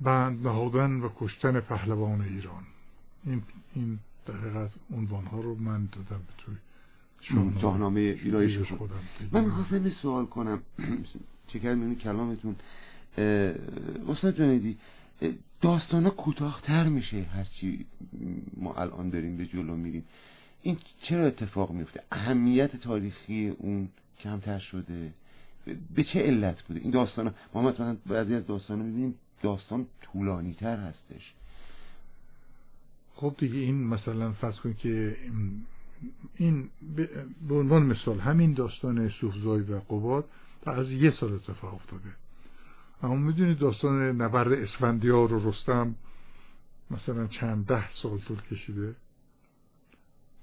بند نهادن و کشتن پهلوان ایران. این این دقیقت عنوان رو من دادم به توی شاهنامه. ایرایش خودم من می‌خواستم یه سوال کنم. چه کردم کلامتون. استاد جنیدی داستان ها کوتاهتر میشه هرچی ما الان داریم به جلو میریم. این چرا اتفاق میفته اهمیت تاریخی اون کمتر شده؟ به چه علت بوده؟ این داستان ها ما مثلا بعضی از داستان ها می‌بینیم داستان طولانی تر هستش. خب دیگه این مثلا فرض کنید که این به عنوان مثال همین داستان سوفزای و قباد از یه سال اتفاق افتاده. اما می‌دونید داستان نبرد اسفندیار و رستم مثلا چند ده سال طول کشیده؟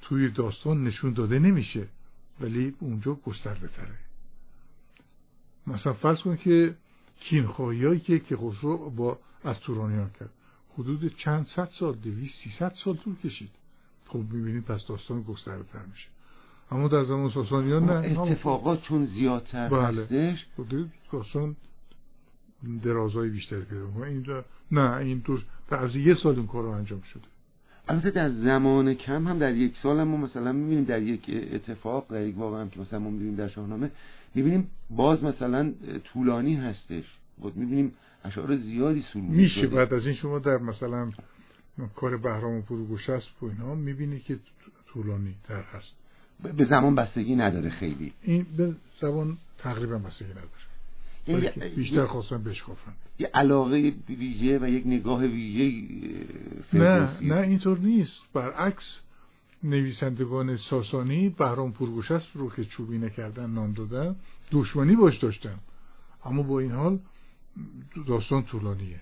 توی داستان نشون داده نمیشه ولی اونجا گسترده تره مثلا فرض کن که کینخواهی هایی که که خسرو با از تورانیان کرد. حدود چند صد سال دویست سیصد سال طول کشید. خب می‌بینید پس داستان گسترده تر میشه. اما در زمان ساسانیان نه اتفاقات چون زیادتر بله. هستش؟ داستان درازای بیشتری پیدا کنه اینجا نه این تو در یه سال این کار انجام شده. البته در زمان کم هم در یک سال هم ما مثلا می‌بینیم در یک اتفاق در یک واقع هم که مثلا ما می‌بینیم در شاهنامه می‌بینیم باز مثلا طولانی هستش. بود می‌بینیم اشعار زیادی سرود میشه. بعد از این شما در مثلا کار بهرام فروگوش است و اینا می‌بینی که طولانی تر هست. به زمان بستگی نداره خیلی. این به زمان تقریبا بستگی نداره. بیشتر خواستم گفتم یه علاقه ویژه و یک نگاه ویژه نه نه اینطور نیست. برعکس نویسندگان ساسانی بهرام پرگوشست رو که چوبینه کردن نام دادن دشمنی باش داشتن. اما با این حال داستان طولانیه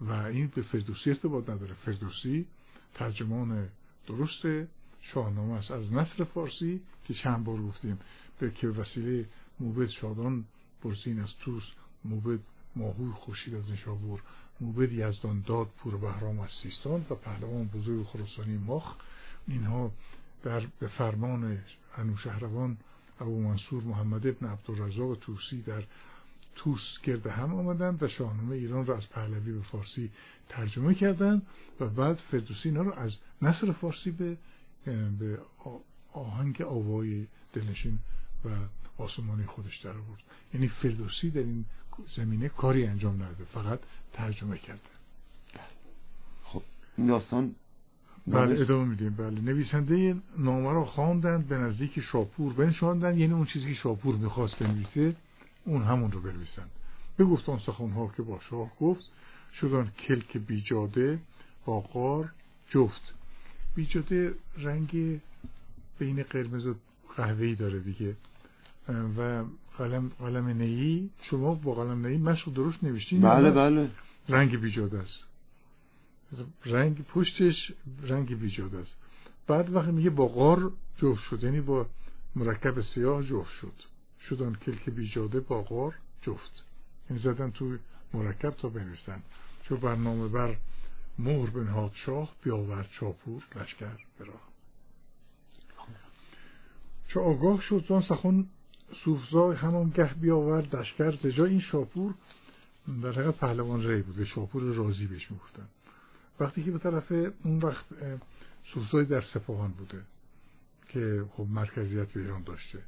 و این به فردوسی ارتباط نداره. فردوسی ترجمان درست شاهنامه است از نصر فارسی که چند بار گفتیم به که وسیله موبت شادان برزین از توس موبد ماهوی خوشید از نشابور موبد یزدان داد پور بهرام از سیستان و پهلوان بزرگ خراسانی ماخ. اینها در به فرمان انوشهروان ابو منصور محمد ابن عبدالرزاق توسی در توس گرد هم آمدند و شاهنامه ایران را از پهلوی به فارسی ترجمه کردند و بعد فردوسی اینا رو از نصر فارسی به به آهنگ آوای دلنشین و آسمانی خودش در آورد. یعنی فردوسی در این زمینه کاری انجام نداده. فقط ترجمه کرده. خب این داستان بله ادامه میدیم. بله نویسنده نامه را خواندند به نزدیک شاپور بنشاندن. یعنی اون چیزی که شاپور می‌خواست بنویسه اون همون رو بنویسند. بگفت آن سخنها که با شاه گفت شدن کلک بیجاده با قار جفت. بیجاده رنگ بین قرمز و قهوه‌ای داره دیگه. و قلم قلم نئی شما با قلم نئی مشق درست نوشتین بله بله. رنگ بیجاده است. رنگ پشتش رنگ بیجاده است. بعد وقتی میگه با غار جفت شد یعنی با مرکب سیاه جفت شد. شدن کلک بیجاده با غار جفت. این یعنی زدن تو مرکب تا بنویسن. چو برنامه بر مهر بنهاد شاه بیاورد چاپور لشکر برا چو آگاه شد زان سخن صوفزای همان گه بیاورد دشکر زجا. این شاپور در حقیقت پهلوان ری بود. به شاپور رازی بهش می‌گفتن. وقتی که به طرف اون وقت صوفزای در سپاهان بوده که خب مرکزیت به ایران داشته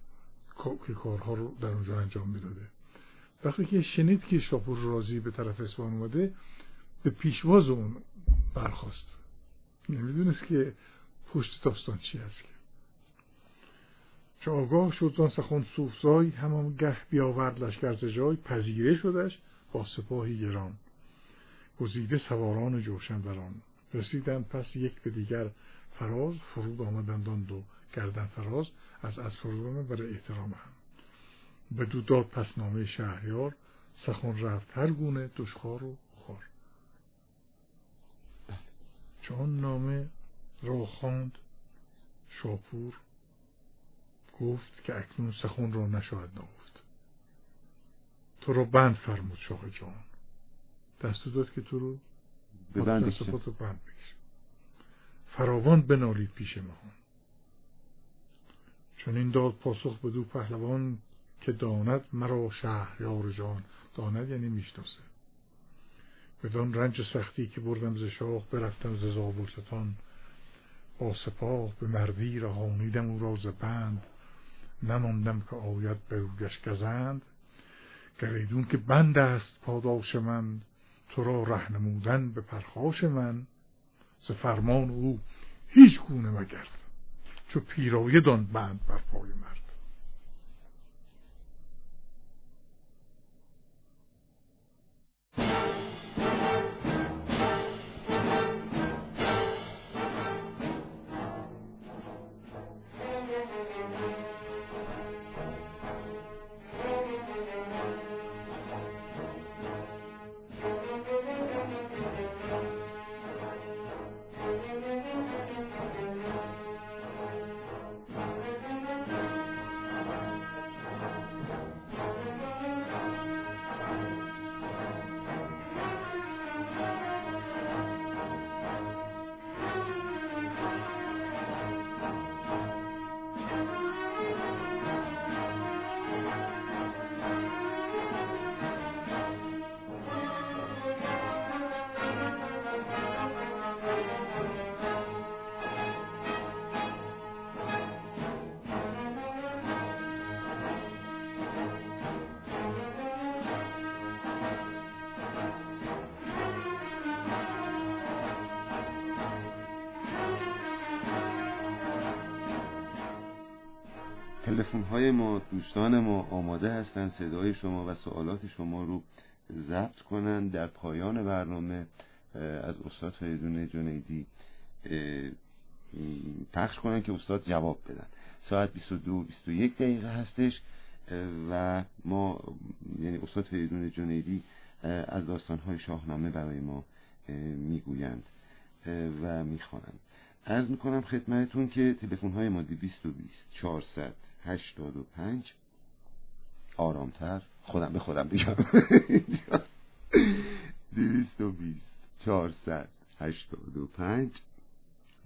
که کارها رو در اونجا انجام می‌داده. وقتی که شنید که شاپور رازی به طرف اصفهان اومده به پیشواز اون برخواست نمی‌دونست که پشت داستان چی هست چه آگاه شد زان سخن صوفزای همان گه بیاورد لشکر جای پذیره شدش با سپاهی گران گزیده سواران جوشن بران رسیدند پس یک به دیگر فراز فرود آمدند آن دو. گردن فراز از از فرودان برای احترام هم. به دو داد پس نامه شهریار. سخن رفت هر گونه دشخار و خار چون نامه را خواند شاپور گفت که اکنون سخن را نشاید نگفت تو رو بند فرمود شاه جان دستو داد که تو رو به بند بند بکش فراوان بنالید پیش مهان چون این داد پاسخ به دو پهلوان که داند مرا شهریار جان داند یعنی می‌شناسه. بدان رنج سختی که بردم ز شاخ برفتم ز زابلستان با سپاه به مردی رهانیدم او را ز بند. نماندم که آید به رویش گزند. گریدون که بند است پاداش من تو را رهنمودن به پرخاش من. ز فرمان او هیچ گونه مگرد چو پیرایه دان بند بر پای مرد. تلفن های ما دوستان ما آماده هستند صدای شما و سوالات شما رو ضبط کنن در پایان برنامه از استاد فریدون جنیدی پخش کنن که استاد جواب بدن. ساعت 22 21 دقیقه هستش و ما یعنی استاد فریدون جنیدی از داستانهای شاهنامه برای ما می‌گویند و می‌خوانند. ارز می‌کنم خدمتون که تلفن های ما 220 400 85 آرامتر. خودم به خودم بگم 220 400 85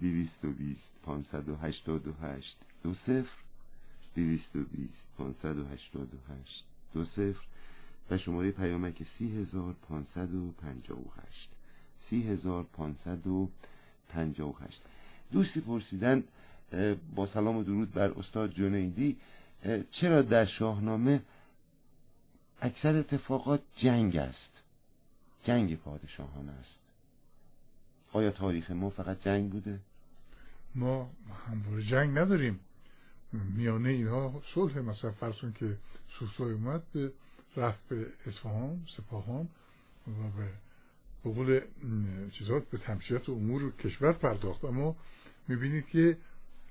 220 588 دو صفر. 220 588 دو صفر. و شماره پیامک 30558 30558 دوستی پرسیدن با سلام و درود بر استاد جنیدی. چرا در شاهنامه اکثر اتفاقات جنگ است؟ جنگ پادشاهان است. آیا تاریخ ما فقط جنگ بوده؟ ما همواره جنگ نداریم. میانه اینها صلح مثلا فرسون که سوسای اومد به رفت به اصفهان سپاهان و به قبول چیزات به تمشیت امور کشور پرداخت. اما می‌بینید که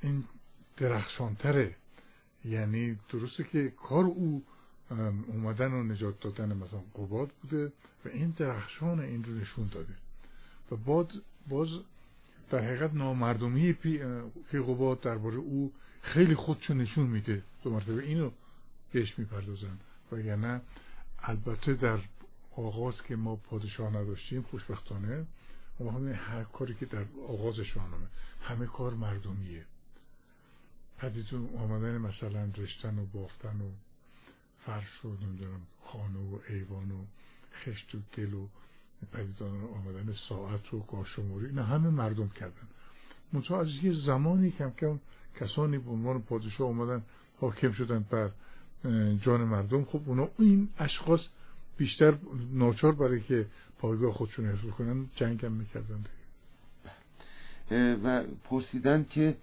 این درخشانتره. یعنی درسته که کار او اومدن و نجات دادن مثلا قباد بوده و این درخشان این رو نشون داده. و بعد باز در حقیقت نامردمی پی, قباد درباره او خیلی خودشو نشون میده. دو مرتبه اینو بهش می‌پردازن. و یعنی البته در آغاز که ما پادشاه نداشتیم خوشبختانه و همه هر کاری که در آغاز شاهنامه همه کار مردمیه. پدیدون آمدن مثلا رشتن و بافتن و فرش و نمی‌دونم خانه و ایوان و خشت و گل و پدیدان آمدن ساعت و کارشموری نه همه مردم کردن. منتها از یه زمانی کم کم کسانی به عنوان پادشاه آمدن حاکم شدن بر جان مردم. خب اونا این اشخاص بیشتر ناچار برای که پایگاه خودشون حفظ کنن جنگ هم می‌کردن. و پرسیدن که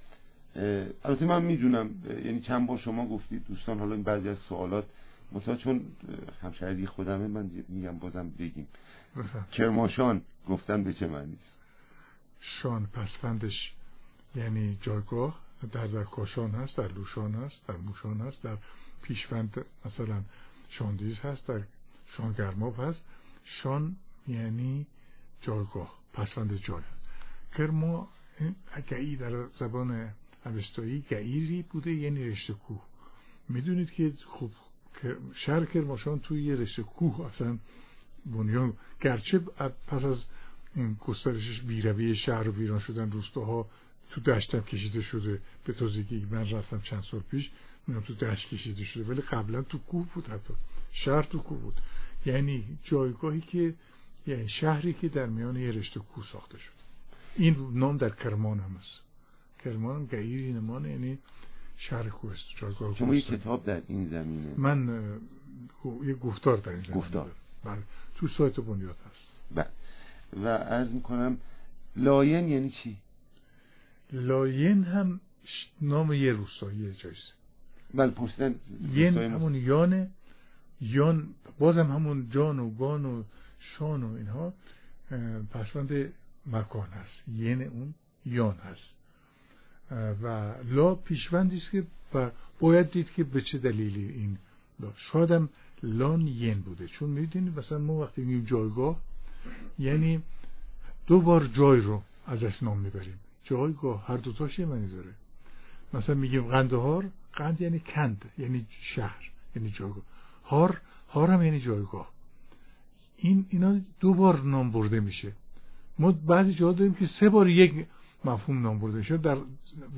البته من می‌دونم یعنی چند بار شما گفتید دوستان حالا این بعضی از سوالات مثلا چون همشهری خودمه من میگم بازم بگیم. کرماشان گفتن به چه معنی شان پسفندش یعنی جایگاه در در کاشان هست در لوشان هست در موشان هست در پیشوند مثلا شاندیز هست در شانگرماب هست. شان یعنی جایگاه پسفند جای. کرما اگه در زبان اوستایی گعیری بوده یعنی رشته کوه. می‌دونید که خب شهر کرماشان توی یه رشته کوه اصلا بنیان گرچه پس از گسترشش بیروی شهر و ویران شدن روستاها تو دشتم کشیده شده. به تازگی من رفتم چند سال پیش می‌دونم تو دشت کشیده شده ولی قبلا تو کوه بود حتی. شهر تو کوه بود. یعنی جایگاهی که یعنی شهری که در میان یه رشته کوه ساخته شد. این نام در کرمان هم است کرمان هم گیری نمان یعنی شهر جایگاه شما یه کتاب در این زمینه. من یه گفتار در این زمینه. گفتار. بله. تو سایت بنیاد هست. بله. و عرض می‌کنم لاین یعنی چی؟ لاین هم نام یه روستایی جایست. بله پرسیدن ین همون یانه. یان بازم همون جان و گان و شان و اینها پسوند مکان هست. ین اون یان هست. و لا پیشوندی است که باید دید که به چه دلیلی این شاید هم لان ین بوده. چون می‌دونید مثلا ما وقتی میگیم جایگاه یعنی دو بار جای رو ازش نام می‌بریم. جایگاه هر دوتاش یه معنی داره. مثلا میگیم قندهار قند یعنی کند یعنی شهر یعنی جایگاه. هار هار هم یعنی جایگاه. این اینا دو بار نام برده میشه. ما بعضی جا داریم که سه بار یک مفهوم نام برده شد. در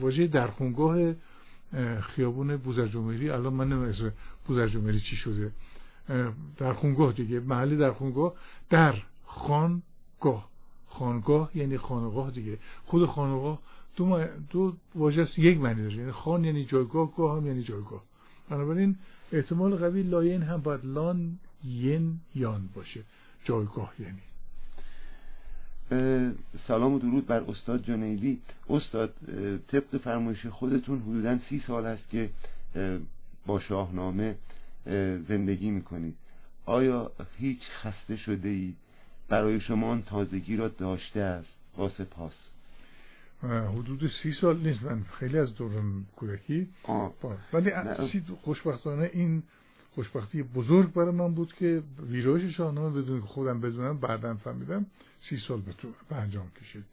واژه درخونگاه خیابون بوزرجمهری الان من نمی‌دونم بوزرجمهری چی شده. در خونگاه دیگه محل در خونگاه. در خانگاه. خانگاه یعنی خانگاه دیگه. خود خانگاه دو, دو واژه یک معنی داره. یعنی خان یعنی جایگاه گاه هم یعنی جایگاه. بنابراین احتمال قوی لاین هم باید لان ین یان باشه. جایگاه یعنی. سلام و درود بر استاد جنیدی. استاد طبق فرمایش خودتون حدودا سی سال است که با شاهنامه زندگی می‌کنید. آیا هیچ خسته شده اید برای شما آن تازگی را داشته است؟ با سپاس. حدود سی سال نیست. من خیلی از دورم کودکی. ولی خوشبختانه این خوشبختی بزرگ برای من بود که ویرایش شاهنامه بدون خودم بدونم بعدا فهمیدم سی سال به انجام کشید.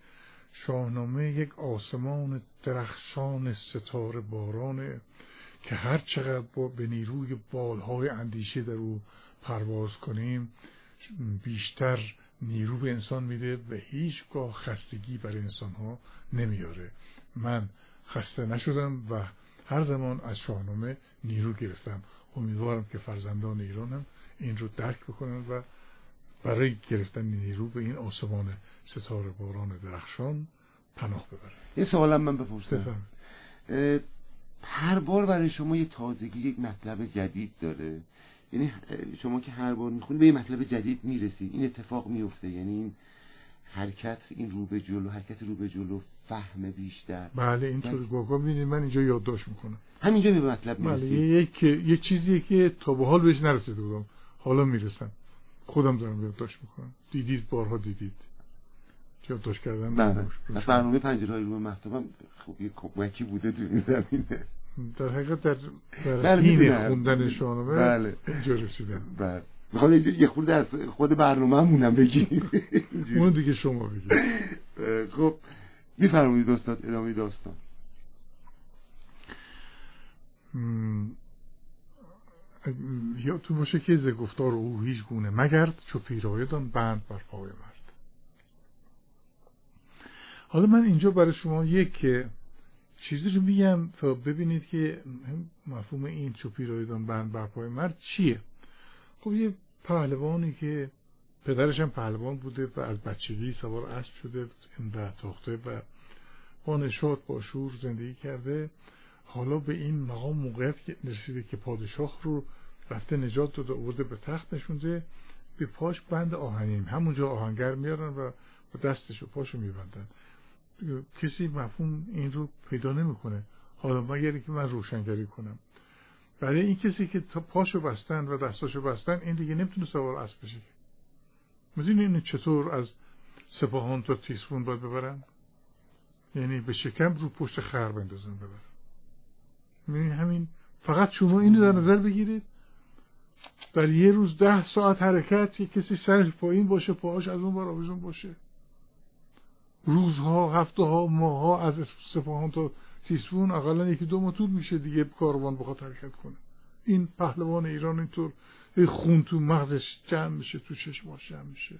شاهنامه یک آسمان درخشان ستاره بارانه که هر چقدر با به نیروی بالهای اندیشه در او پرواز کنیم بیشتر نیرو به انسان میده و هیچگاه خستگی برای انسان ها نمیاره. من خسته نشدم و هر زمان از شاهنامه نیرو گرفتم. امیدوارم که فرزندان ایران هم این رو درک بکنن و برای گرفتن نیرو به این آسمان ستاره باران درخشان پناه ببرن. یه سوالم من بپرسم. هر بار برای شما یه تازگی یک مطلب جدید داره؟ یعنی شما که هر بار می‌خونید به یه مطلب جدید می‌رسید این اتفاق میفته یعنی این حرکت این رو به جلو حرکت رو به جلو فهم بیشتر. بله اینطور گوگا ببینید من اینجا یادداشت می‌کنم. همینجا به مطلب بله یک یه چیزی که تا به حال بهش نرسیده بودم. حالا می‌رسم. خودم دارم یادداشت می‌کنم. دیدید بارها دیدید. یادداشت کردن بله. برنامه پنجره های رو مکتبم خب یه کمکی بوده تو این زمینه. در حقیقت در, در بله خوندن شاهنامه بله. اینجا رسیدم بله. می‌خوام یه خورده از خود برنامه همونم بگی. اون دیگه شما بگی خب. میفرمایید استاد ادامه داستان. تو باشه که ز گفتار او هیچ گونه مگرد چو پیرایدان بند بر پای مرد. حالا من اینجا برای شما یک چیزی رو میگم تا ببینید که مفهوم این چو پیرایدان بند بر پای مرد چیه. خب یه پهلوانی که پدرش هم پهلوان بوده و از بچگی سوار اسب شده و تاخته و با نشاط با شور زندگی کرده. حالا به این مقام موقعیت رسیده که پادشاه رو رفته نجات داده آورده به تخت نشونده به پاش بند آهنیم همونجا آهنگر میارن و با دستش و پاشو میبندن. کسی مفهوم این رو پیدا نمی‌کنه. حالا مگر که من روشنگری کنم. برای این کسی که پاشو بستن و دستاشو بستن این دیگه نمی‌تونه سوار اسب بشه می‌دونی این چطور از سپاهان تا تیسفون باید ببرن؟ یعنی به شکم رو پشت خر بندازن ببرن می‌دونی همین فقط شما اینو در نظر بگیرید. در یه روز ده ساعت حرکت یه کسی سرش پایین باشه پاهاش از اون بر باشه. روزها هفته ها ماه از سپاهان تا تیسفون اقلا یکی دو ماه طول میشه دیگه کاروان بخواد حرکت کنه. این پهلوان ایران اینطور خون تو مغزش جمع میشه تو چشماش جمع میشه.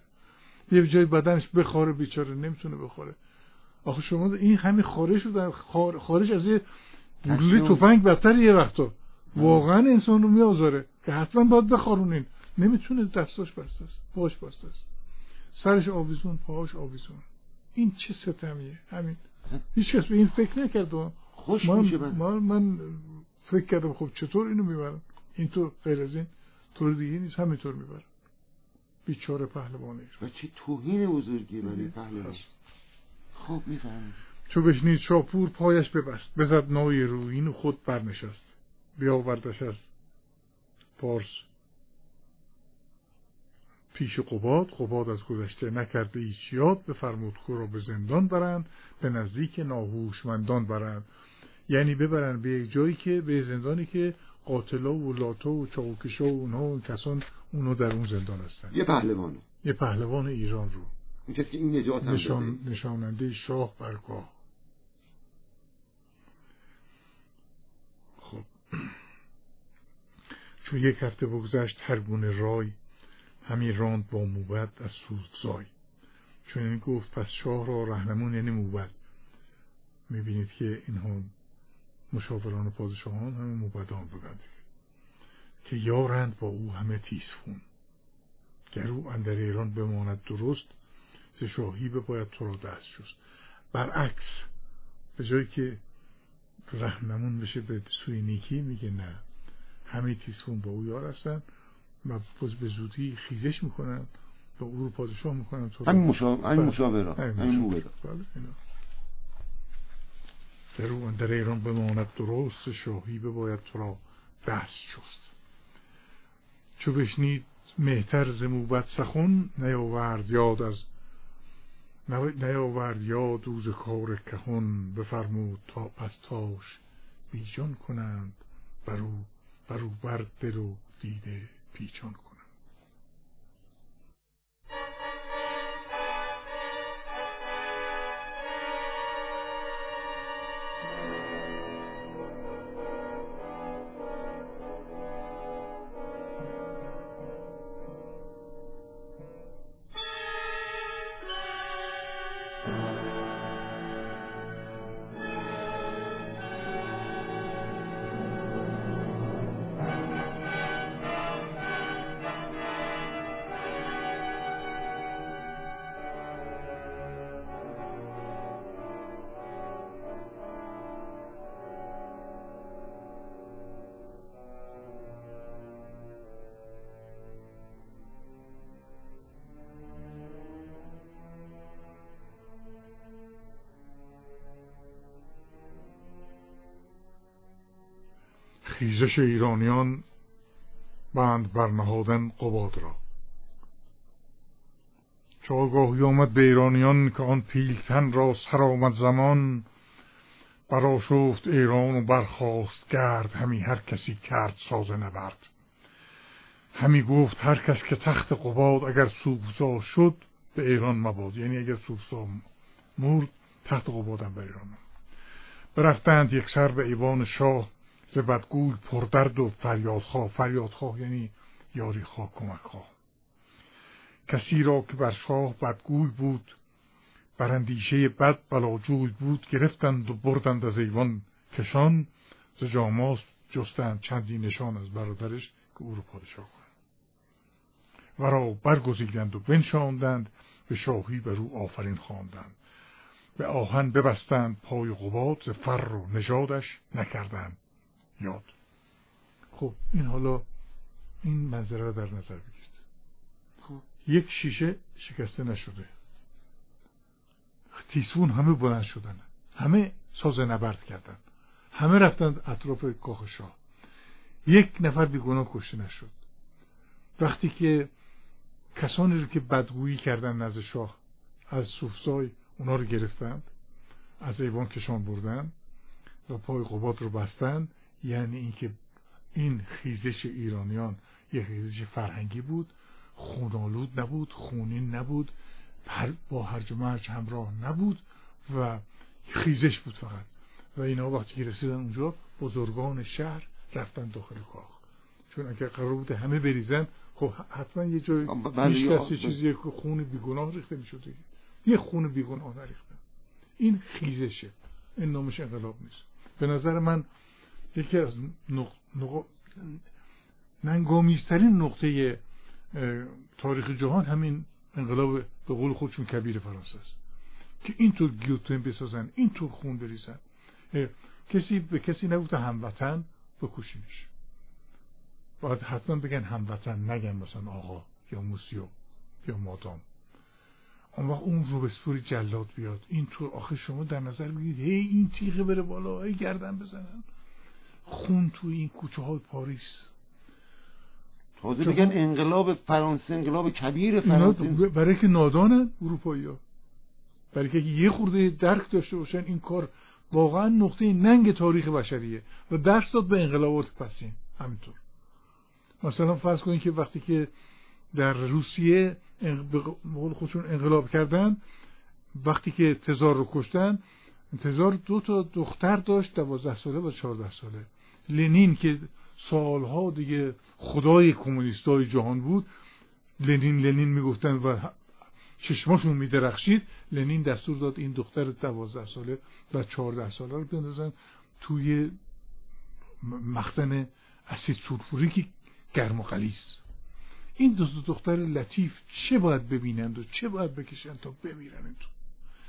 یه جای بدنش بخوره بیچاره نمی‌تونه بخوره. آخه شما این همین خارش رو در خارش از یه گلوله تفنگ بدتر یه وقتا. واقعا انسان رو میآزاره که حتما باید بخارونین. نمی‌تونه دستاش بسته است باش بسته است. سرش آویزون پاهاش آویزون. این چه ستمیه؟ همین. هیچ کس به این فکر نکرد خوش من, میشه من. من فکر کردم خب چطور اینو می‌برن اینطور غیر از این. طور دیگه نیست همینطور می‌برن بیچاره پهلوانه و چه توهین بزرگی برای پهلوان. خب می‌فهمم چو بشنید شاپور پایش ببست. بزد نای روین و خود برنشست. بیاوردش از پارس. پیش قباد قباد از گذشته نکرده ایچ یاد. بفرمود که را به زندان برند به نزدیک ناهوشمندان برند. یعنی ببرن به یک جایی که به زندانی که قاتلا و لاتا و چاوکشا و اونها و کسان اونو در اون زندان هستن یه پهلوان. یه پهلوان ایران رو. که این نجات نشان... نشاننده شاه برگاه خب. چون یک هفته بگذشت هر گونه رای همین راند با موبت از سوزای. چون این گفت پس شاه را رهنمون یعنی موبت می‌بینید که اینها مشاوران و پادشاهان همه موبدان بودند. که یارند با او همه تیسفون گر او اندر ایران بماند درست ز شاهی باید تو را دست شست برعکس به جایی که رهنمون بشه به سوی نیکی میگه نه. همه تیسفون با او یار هستن و به زودی خیزش می‌کنن و او رو پادشاه می‌کنن. همین مشاوره. همین بله در او در ایران بماند درست شاهی بباید تو را دست شست چو بشنید مهتر ز موبت سخن نیاورد یاد از نیاورد یاد روز کار کهن بفرمود تا پس تاش بیجان کنند برو برو بر دل و دیده پیچان کنند. خیزش ایرانیان بند برنهادن قباد را. چو آگاهی آمد به ایرانیان که آن پیلتن را سر آمد زمان براشفت ایران و برخواست گرد همی هر کسی کرد سازه نبرد. همی گفت هر کس که تخت قباد اگر سوفزا شد به ایران مباد. یعنی اگر سوفزا مرد تخت قبادم به ایران. برفتند یک سر به ایوان شاه ز بدگوی پردرد و فریادخواه. فریادخواه یعنی یاری خواه کمک خواه. کسی را که بر شاه بدگوی بود بر اندیشه بد بلاجوی بود گرفتند و بردند از ایوان کشان. ز جاماس جستند چندی نشان از برادرش که او رو پادشاه کنند. و را برگزیدند و بنشاندند به شاهی بر او آفرین خواندند. به آهن ببستند پای قباد ز فر و نژادش نکردند. یاد خب این حالا این منظره رو در نظر بگیرید. خب. یک شیشه شکسته نشده. تیسفون همه بلند شدن. همه ساز نبرد کردن. همه رفتند اطراف کاخ شاه. یک نفر بیگناه کشته نشد. وقتی که کسانی رو که بدگویی کردن نزد شاه از صوفزای اونا رو گرفتند از ایوان کشان بردن و پای قباد رو بستند یعنی اینکه این خیزش ایرانیان یک خیزش فرهنگی بود خونالود نبود خونین نبود با هرج و مرج همراه نبود و خیزش بود فقط. و اینا وقتی که رسیدن اونجا بزرگان شهر رفتن داخل کاخ. چون اگر قرار بود همه بریزن خب حتما یه جای هیچ کسی چیزی که خون بیگناه ریخته می‌شد. یه خون بیگناه نریختن. این خیزشه. این نامش انقلاب نیست. به نظر من یکی از نق... ننگامیزترین نقطه تاریخ جهان همین انقلاب به قول خودشون کبیر فرانسه است. که اینطور گیوتین بسازن اینطور خون بریزن کسی به کسی نگفته هموطن بکشینش باید حتما بگن هموطن نگن مثلا آقا یا موسیو یا مادام. اون وقت اون روبسپوری جلاد بیاد. اینطور آخه شما در نظر بگیرید هی این تیغه بره بالا هی گردن بزنن. خون توی این کوچه های پاریس. تازه بگن انقلاب فرانسه انقلاب کبیر فرانسه. برای که نادانن اروپایی ها برای که یه خورده درک داشته باشن این کار واقعا نقطه ننگ تاریخ بشریه و درس داد به انقلابات پسین. همینطور. مثلا فرض کنید که وقتی که در روسیه به خودشون انقلاب کردن وقتی که تزار رو کشتن تزار دو تا دختر داشت دوازده ساله و چهارده ساله. لنین که سالها دیگه خدای کمونیستای جهان بود لنین لنین می‌گفتن و چشماشون میدرخشید. لنین دستور داد این دختر دوازده ساله و چهارده ساله رو بندازن توی مختن اسید سولفوری که گرم و این دو دختر لطیف چه باید ببینند و چه باید بکشن تا بمیرن تو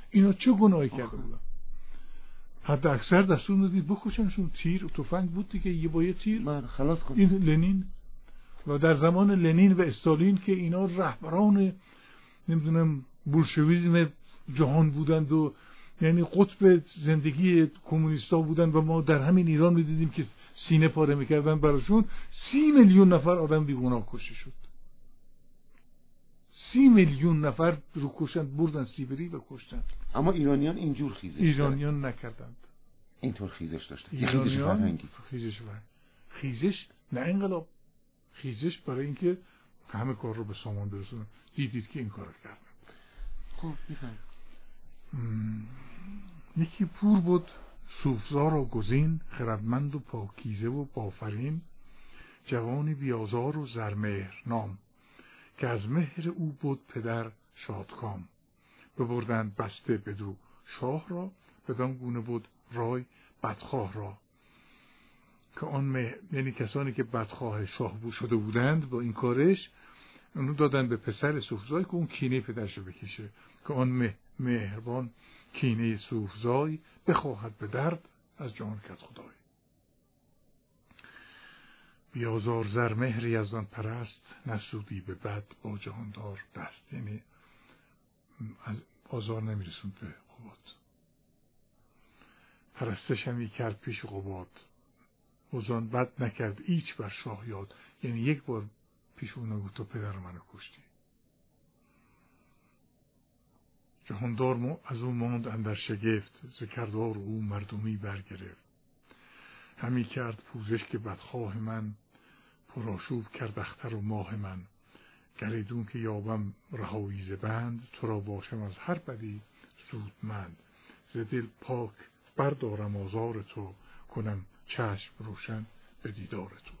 اینا چه گناهی کرده بودن؟ حد اکثر دستور دادید بکشنشون تیر و تفنگ بود دیگه. یه با یه تیر. من خلاص کن. این لنین. و در زمان لنین و استالین که اینا رهبران نمی‌دونم بولشویزم جهان بودند و یعنی قطب زندگی کمونیستا بودن و ما در همین ایران می‌دیدیم که سینه پاره می‌کردن براشون. سی میلیون نفر آدم بیگناه کشته شد. سی میلیون نفر رو کشند بردن سیبری و کشتن. اما ایرانیان اینجور خیزش ایرانیان نکردند. اینطور خیزش داشتن. ایرانیان خیزش فرهنگی. خیزش نه انقلاب. خیزش برای اینکه همه کار رو به سامان برسونن. دیدید که این کار کردن. خب یکی پور بود صوفزار و گزین خردمند و پاکیزه و بافرین جوانی بیازار و زرمهر نام. که از مهر او بود پدر شادکام. ببردند بسته بدو شاه را بدان گونه بود رای بدخواه را. که آن مه... یعنی کسانی که بدخواه شاه بود شده بودند با این کارش اونو دادن به پسر صوفزای که اون کینه پدرش رو بکشه. که آن مهربان کینه صوفزای بخواهد به درد از جان کت خدای. بیازار زر مهری از آن پرست نسودی به بد با جهاندار دست. یعنی از آزار نمیرسوند به قباد پرستش همی کرد پیش قباد وزان بد نکرد ایچ بر شاه یاد. یعنی یک بار پیش اون نگو تو پدر منو کشتی. جهاندار از او ماند اندر شگفت. ذکردار او مردمی برگرفت. همی کرد پوزش که بدخواه من پراشوب کرد اختر و ماه من. گریدون که یابم رهایی بند تو را باشم از هر بدی زودمند ز دل پاک بردارم آزار تو کنم چشم روشن به دیدار تو.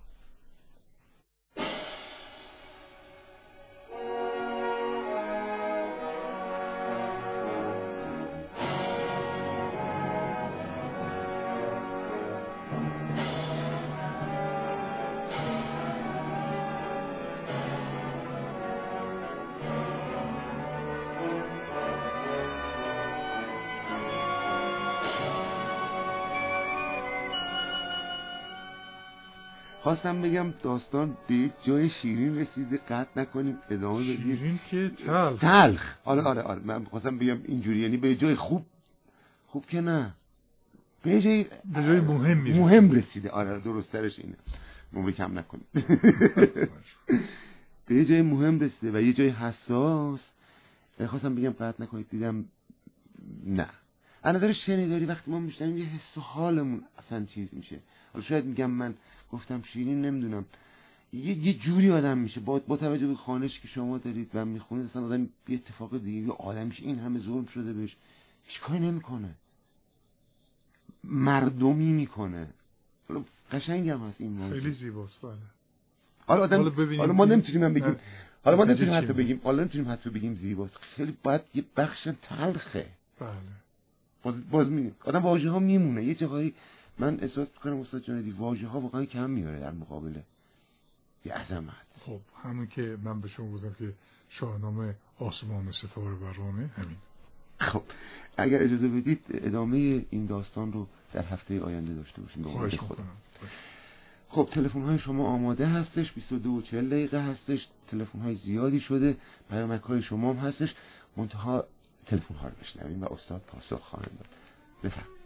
خواستم بگم داستان به جای شیرین رسیده قطع نکنیم ادامه بدیم. شیرین که تلخ. تلخ. آره آره آره. من خواستم بگم اینجوری یعنی به جای خوب. خوب که نه. به جای به جای مهم مهم رسیده. آره درسترش اینه. مو کم نکنیم. به جای مهم رسیده و یه جای حساس. خواستم بگم قطع نکنید دیدم نه. از نظر شنیداری وقتی ما میشنیم یه حس و حالمون اصلا چیز میشه. حالا شاید میگم من گفتم شیرین نمی‌دونم. یه, یه جوری آدم میشه. با, با توجه به خانش که شما دارید و می‌خونید اصلا آدم یه اتفاق دیگه یه آدم میشه این همه ظلم شده بهش. هیچ کاری نمی‌کنه. مردمی می‌کنه. حالا قشنگ هم هست این موضوع. خیلی زیباست بله. حالا آدم حالا ما نمی‌تونیم بگیم حالا ما نمی‌تونیم حتی بگیم حالا نمی‌تونیم حتی بگیم زیباست. خیلی باید یه بخش تلخه. بله. باز, باز می... آدم واژه ها میمونه. یه جاهایی من احساس می‌کنم استاد جاندی واژه ها واقعا کم میاره در مقابل یه عظمت. خب همون که من به شما گفتم که شاهنامه آسمان ستاره برامه همین. خب اگر اجازه بدید ادامه این داستان رو در هفته آینده داشته باشیم خواهش می‌کنم. خب تلفن های شما آماده هستش 22 و 40 دقیقه هستش تلفن های زیادی شده پیامک های شما هم هستش. منتها تلفن ها رو بشنویم و استاد پاسخ خواهند داد. بفرم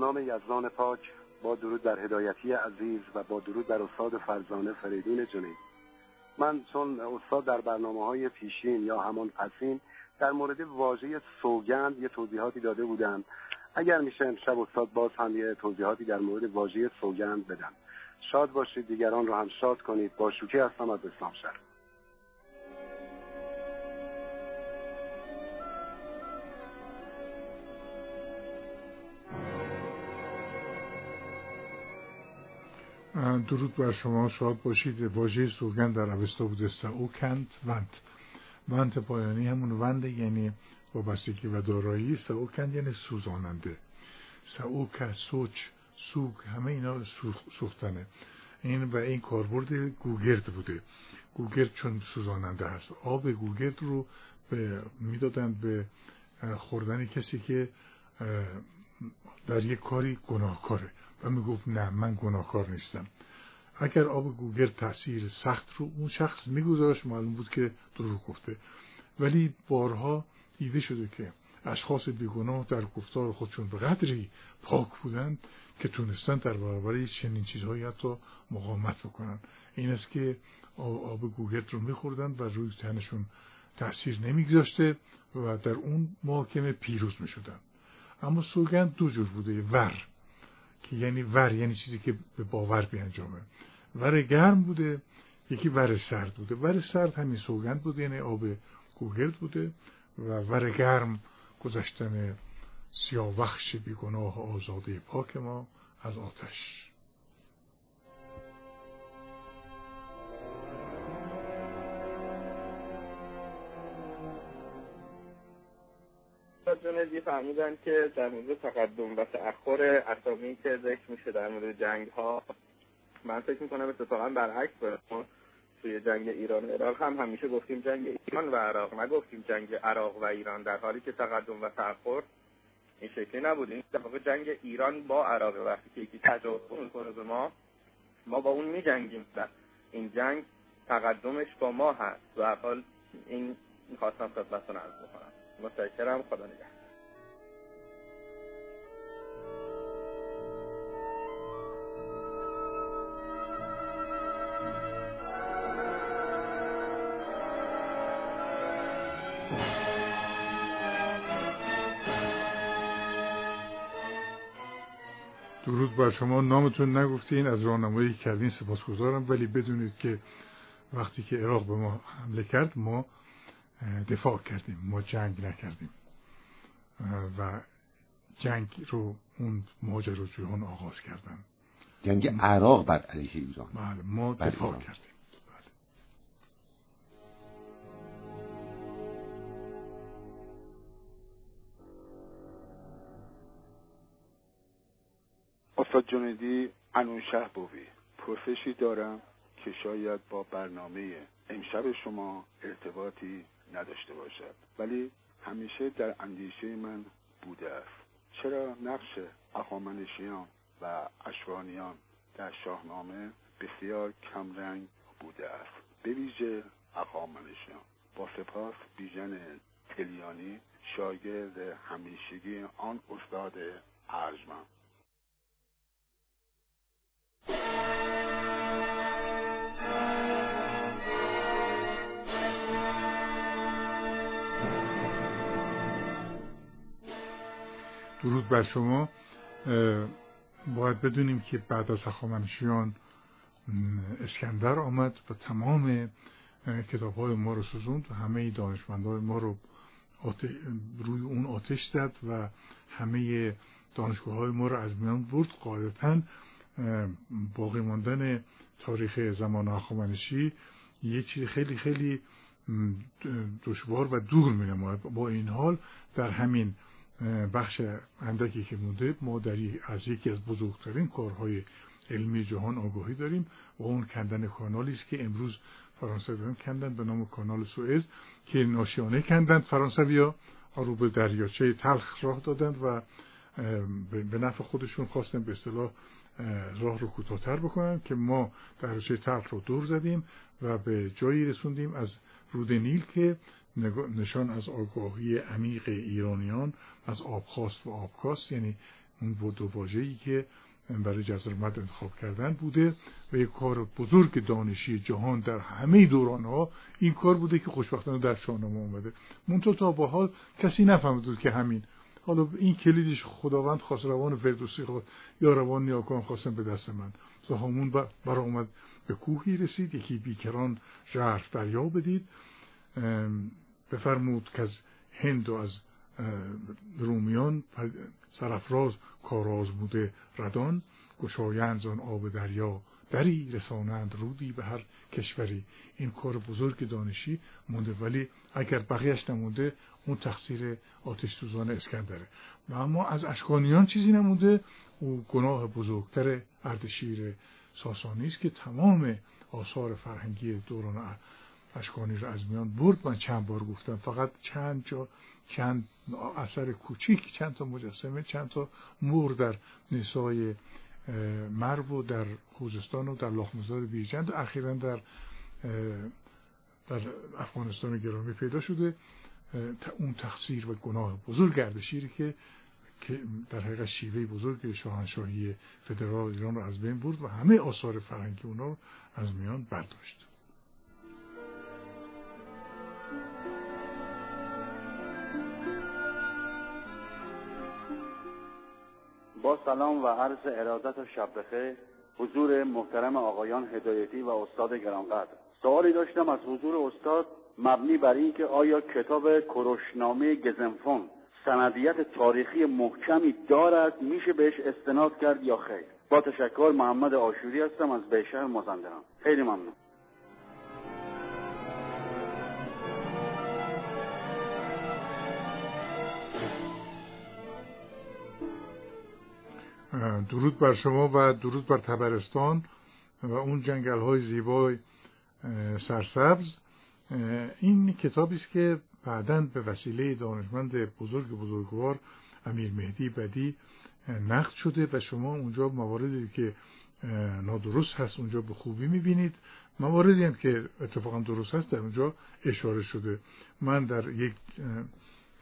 نام یزدان پاک با درود در هدایتی عزیز و با درود در استاد فرزانه فریدون جنید. من چون استاد در برنامه های پیشین یا همان پسین در مورد واژه سوگند یه توضیحاتی داده بودم. اگر میشه امشب استاد باز هم یه توضیحاتی در مورد واژه سوگند بدم. شاد باشید دیگران رو هم شاد کنید. با شوکی هستم از اسلام شهر. درود بر شما. شاد باشید واژه سوگند در اوستا بوده سعوکند وند. وند پایانی همون وند یعنی وابستگی و دارایی سعوکند یعنی سوزاننده. سعوک سوچ سوگ همه اینا سوختنه. این و این کاربرد گوگرد بوده. گوگرد چون سوزاننده هست آب گوگرد رو به به خوردن کسی که در یک کاری گناهکاره. و می‌گفت نه من گناهکار نیستم. اگر آب گوگر تاثیر سخت رو اون شخص میگذاشت معلوم بود که دروغ گفته. ولی بارها دیده شده که اشخاص بیگناه در گفتار خودشون به قدری پاک بودند که تونستن در برابر چنین چیزهایی حتی مقاومت بکنن. این است که آب گوگرد رو میخوردن و روی تنشون تاثیر نمیگذاشته و در اون محاکمه پیروز می‌شدن. اما سوگند دو جور بوده. ور. که یعنی ور یعنی چیزی که به باور بیانجامه. ور گرم بوده یکی ور سرد بوده. ور سرد همین سوگند بوده یعنی آب گوگرد بوده و ور گرم گذشتن سیاوخش بیگناه آزاده پاک ما از آتش. جنیدی فهمیدن که در مورد تقدم و تأخر اسامی که ذکر میشه در مورد جنگ ها من فکر می‌کنم اتفاقا برعکس ما توی جنگ ایران و عراق هم همیشه گفتیم جنگ ایران و عراق. نگفتیم جنگ عراق و ایران در حالی که تقدم و تأخر این شکلی نبود. این در جنگ ایران با عراق. وقتی که یکی تجاوز می‌کنه به ما ما با اون میجنگیم این جنگ تقدمش با ما هست. و حال این می‌خواستم خدمتتون عرض بکنم. متشکرم خدا نگهدار. درود بر شما. نامتون نگفتین از راهنمایی کردین سپاسگزارم ولی بدونید که وقتی که عراق به ما حمله کرد ما دفاع کردیم. ما جنگ نکردیم. و جنگ رو اون ماجراجویان آغاز کردن. جنگ عراق بر علیه ایران. بله ما دفاع کردیم. بله. استاد جنیدی انوشه بوی پرسشی دارم که شاید با برنامه امشب شما ارتباطی نداشته باشد. ولی همیشه در اندیشه من بوده است. چرا نقش اخامنشیان و اشوانیان در شاهنامه بسیار کمرنگ بوده است؟ به ویژه اخامنشیان با سپاس بیژن تلیانی شاگرد همیشگی آن استاد ارجمند. درود بر شما. باید بدونیم که بعد از هخامنشیان اسکندر آمد و تمام کتاب های ما رو سوزوند و همه دانشمندان ما رو روی اون آتش زد و همه دانشگاه های ما رو از میان برد. قاعدتا باقی ماندن تاریخ زمان هخامنشی یه چیز خیلی خیلی دشوار و دور می با این حال در همین بخش اندکی که مونده ما در از یکی از بزرگترین کارهای علمی جهان آگاهی داریم و اون کندن کانالی است که امروز فرانسویان کندن به نام کانال سوئز که ناشیانه کندند فرانسویا رو به دریاچه تلخ راه دادند و به نفع خودشون خواستن به اصطلاح راه رو کوتاهتر بکنن که ما دریاچه تلخ رو دور زدیم و به جایی رسوندیم از رود نیل که نشان از آگاهی عمیق ایرانیان از آبخواست و آبکاست. یعنی اون دو واژه‌ای که برای جزر مد انتخاب کردن بوده و یک کار بزرگ دانشی جهان در همه دوران ها این کار بوده که خوشبختانه در شاهنامه اومده. منتها تا با حال کسی نفهمید که همین. حالا این کلیدش خداوند خواست روان فردوسی خواست یا روان نیاکان خواستن به دست من. زهامون برا اومد به کوهی رسید یکی بیکران ژرف دریا بدید. بفرمود که از هند و از رومیان سرفراز کاراز بوده ردان. گشایند آن آب دریا دری رسانند رودی به هر کشوری. این کار بزرگ دانشی مونده ولی اگر بقیهش نمونده اون تقصیر آتش سوزان اسکندره. و اما از اشکانیان چیزی نمونده. او گناه بزرگتر اردشیر ساسانی است که تمام آثار فرهنگی دوران اشکانی رو از میان برد. من چند بار گفتم فقط چند جا چند اثر کوچیک چند تا مجسمه چند تا مور در نسای مرو و در خوزستان و در لاخمزار بیرجند و اخیرا در در افغانستان گرامی پیدا شده. اون تقصیر و گناه بزرگ اردشیری که که در حقیقت شیوه بزرگ شاهنشاهی فدرال ایران رو از بین برد و همه آثار فرهنگی اونا رو از میان برداشت. با سلام و عرض ارادت و شب بخیر. حضور محترم آقایان هدایتی و استاد گرانقدر. سوالی داشتم از حضور استاد مبنی بر اینکه آیا کتاب کرشنامه گزنفون سندیت تاریخی محکمی دارد میشه بهش استناد کرد یا خیر؟ با تشکر محمد آشوری هستم از بیشهر مازندران. خیلی ممنون. درود بر شما و درود بر تبرستان و اون جنگل های زیبای سرسبز. این کتابی است که بعدا به وسیله دانشمند بزرگ بزرگوار امیر مهدی بدی نقد شده و شما اونجا مواردی که نادرست هست اونجا به خوبی می‌بینید. مواردی هم که اتفاقا درست هست در اونجا اشاره شده. من در یک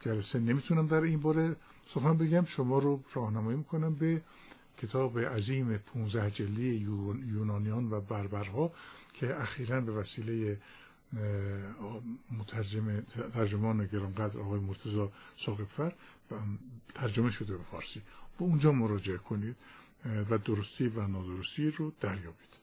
جلسه نمی‌تونم در این باره سخن بگم. شما رو راهنمایی می‌کنم به کتاب عظیم 15 جلدی یونانیان و بربرها که اخیرا به وسیله مترجم ترجمان گرانقدر آقای مرتضی ساقفر ترجمه شده به فارسی. به اونجا مراجعه کنید و درستی و نادرستی رو دریابید.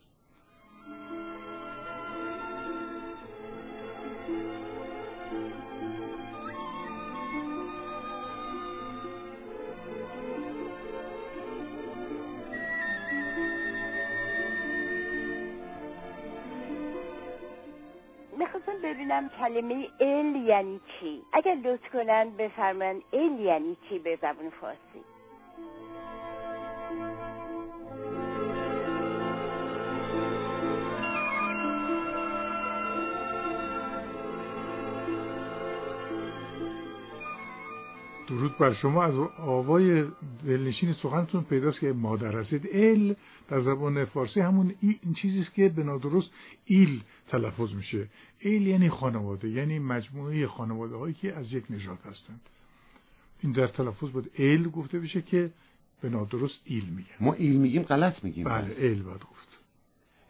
ببینم کلمه ال یعنی چی؟ اگر لطف کنن بفرمایند ال یعنی چی به زبان فارسی؟ درود بر شما. از آوای دلنشین سخنتون پیداست که مادر هستید ال در زبان فارسی همون این چیزیست که به نادرست ایل تلفظ میشه. ایل یعنی خانواده یعنی مجموعه خانواده هایی که از یک نژاد هستند. این در تلفظ بود ایل گفته بشه که به نادرست ایل میگن. ما ایل میگیم غلط میگیم. بله ایل باید گفت.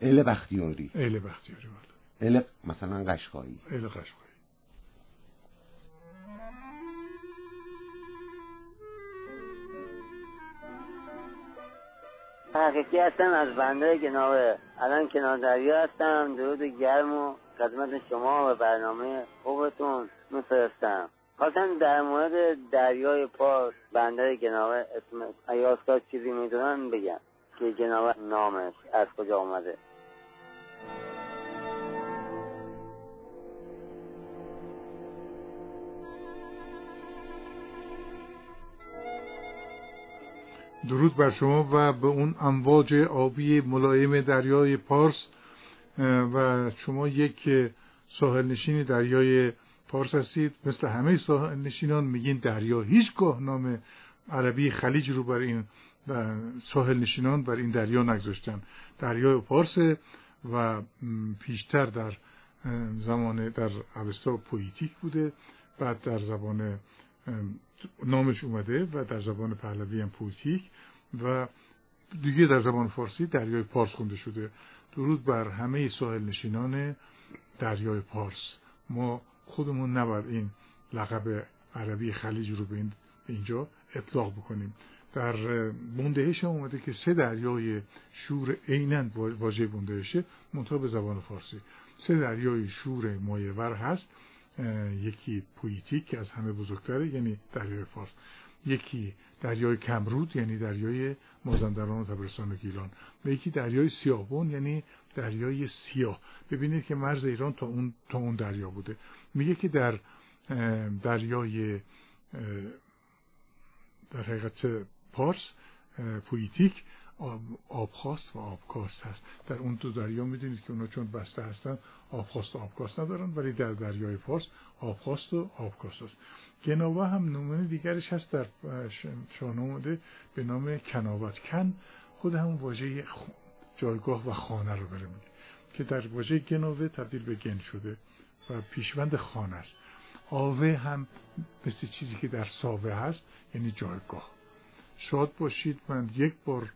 ایل بختیاری. ایل بختیاری بله. ایل مثلا قشقایی. ایل قشقایی. حقیقی هستم از بنده گناوه الان کنار دریا هستم. درود گرم و خدمت شما و برنامه خوبتون میفرستم. خواستم در مورد دریای پاس بندر گناوه اسم ایاستا چیزی می‌دونن بگم که گناوه نامش از کجا آمده درود بر شما و به اون امواج آبی ملایم دریای پارس و شما یک ساحل نشین دریای پارس هستید. مثل همه ساحل نشینان میگین دریا هیچگاه نام عربی خلیج رو بر این ساحل نشینان بر این دریا نگذاشتن. دریای پارس و پیشتر در زمان در اوستا پویتیک بوده بعد در زبان نامش اومده و در زبان پهلوی هم پویتیک و دیگه در زبان فارسی دریای پارس خونده شده. درود بر همه ساحل نشینان دریای پارس. ما خودمون نباید این لقب عربی خلیج رو به اینجا اطلاق بکنیم. در بندهش هم اومده که سه دریای شور عینا واژه بندهشه منتها به زبان فارسی. سه دریای شور مایور هست. یکی پویتیک که از همه بزرگتره یعنی دریای فارس. یکی دریای کمرود یعنی دریای مازندران و تبرستان و گیلان. و یکی دریای سیاهبون یعنی دریای سیاه. ببینید که مرز ایران تا اون تا اون دریا بوده. میگه که در دریای در حقیقت پارس پویتیک آبخواست و آبکاست هست. در اون دو دریا می‌دونید که اونا چون بسته هستن آبخواست و آبکاست ندارن ولی در دریای فارس آبخواست و آبکاست هست. گناوه هم نمونه دیگرش هست در شاهنامه به نام کناوت. کن خود همون واژه جایگاه و خانه رو بره میگه که در واژه گناوه تبدیل به گن شده و پیشوند خانه است. آوه هم مثل چیزی که در ساوه هست یعنی جایگاه. شاد باشید. من یک بار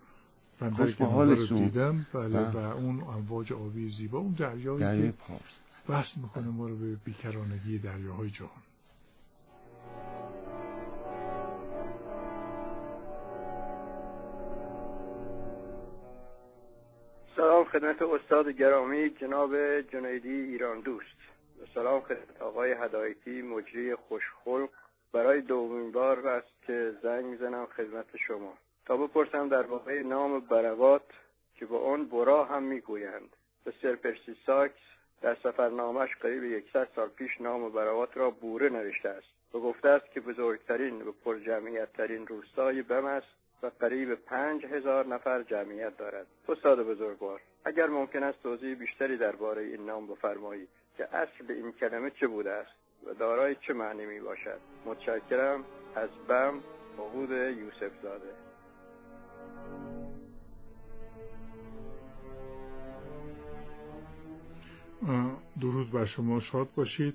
بندر گناوه رو دیدم بله و اون امواج آبی زیبا اون دریایی دریای پارس. بحث می‌کنه ما رو به بیکرانگی دریاهای جهان. سلام خدمت استاد گرامی جناب جنیدی ایران دوست. سلام خدمت آقای هدایتی مجری خوشخلق. برای دومین بار است که زنگ می‌زنم خدمت شما. تا بپرسم در واقع نام بروات که با آن برا هم می‌گویند. سر پرسی ساکس در سفرنامش قریب یکصد سال پیش نام بروات را بوره نوشته است. و گفته است که بزرگترین و پرجمعیت ترین روستای بم است و قریب پنج هزار نفر جمعیت دارد. استاد بزرگوار اگر ممکن است توضیح بیشتری درباره این نام بفرمایید که اصل این کلمه چه بوده است و دارای چه معنی می باشد متشکرم از بم عبود یوسف زاده درود بر شما شاد باشید.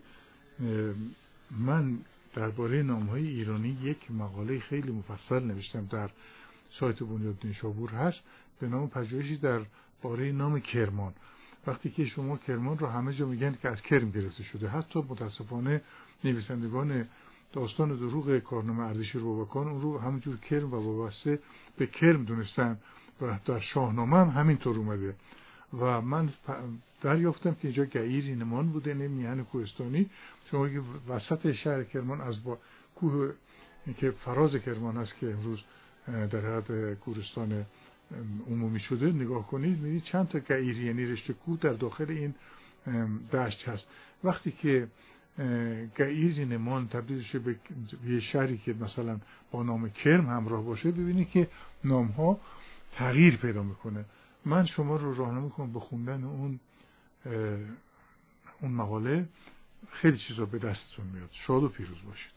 من درباره نام های ایرانی یک مقاله خیلی مفصل نوشتم در سایت بنیاد شابور هست به نام پژوهشی در باره نام کرمان. وقتی که شما کرمان رو همه جا میگن که از کرم گرفته شده حتی متاسفانه نویسندگان داستان دروغ کارنامه ارزش روبکان اون رو همونجور کرم و وابسته به کرم دونستن و در شاهنامه هم همینطور اومده. و من دریافتم که اینجا گعیر نمان بوده نه میهن کوهستانی. شما که وسط شهر کرمان از با کوه که فراز کرمان هست که امروز در حد گورستان عمومی شده نگاه کنید می‌دید چند تا گعیر یعنی رشته کوه در داخل این دشت هست. وقتی که گعیر نمان تبدیل شه به یه شهری که مثلا با نام کرم همراه باشه ببینید که نام ها تغییر پیدا می‌کنه. من شما رو راهنمایی کنم به خوندن اون اون مقاله خیلی چیزا به دستتون میاد. شاد و پیروز باشید.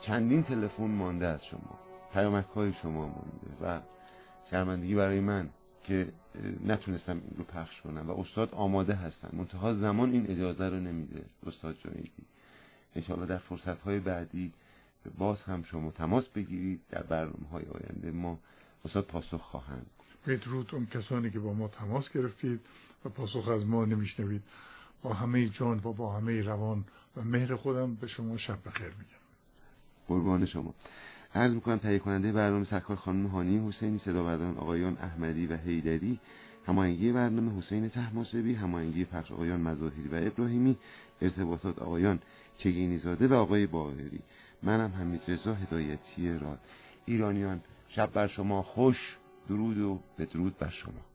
چندین تلفن مانده از شما. پیامک های شما مانده و شرمندگی برای من که نتونستم این رو پخش کنم و استاد آماده هستن منتها زمان این اجازه رو نمیده استاد جنیدی. انشاءالله در فرصت های بعدی باز هم شما تماس بگیرید در برنامه های آینده. ما استاد پاسخ خواهند بدرود اون کسانی که با ما تماس گرفتید و پاسخ از ما نمیشنوید. با همه جان و با همه روان و مهر خودم به شما شب بخیر میگم. قربان شما. عرض می‌کنم تهیه کننده برنامه سرکار خانم هانی حسینی صدا آقایان احمدی و حیدری هماهنگی برنامه حسین تحماسبی هماهنگی پخش آقایان مظاهری و ابراهیمی ارتباطات آقایان چگینی زاده و آقای باهری. منم حمید رضا هدایتی را ایرانیان شب بر شما خوش درود و بدرود بر شما.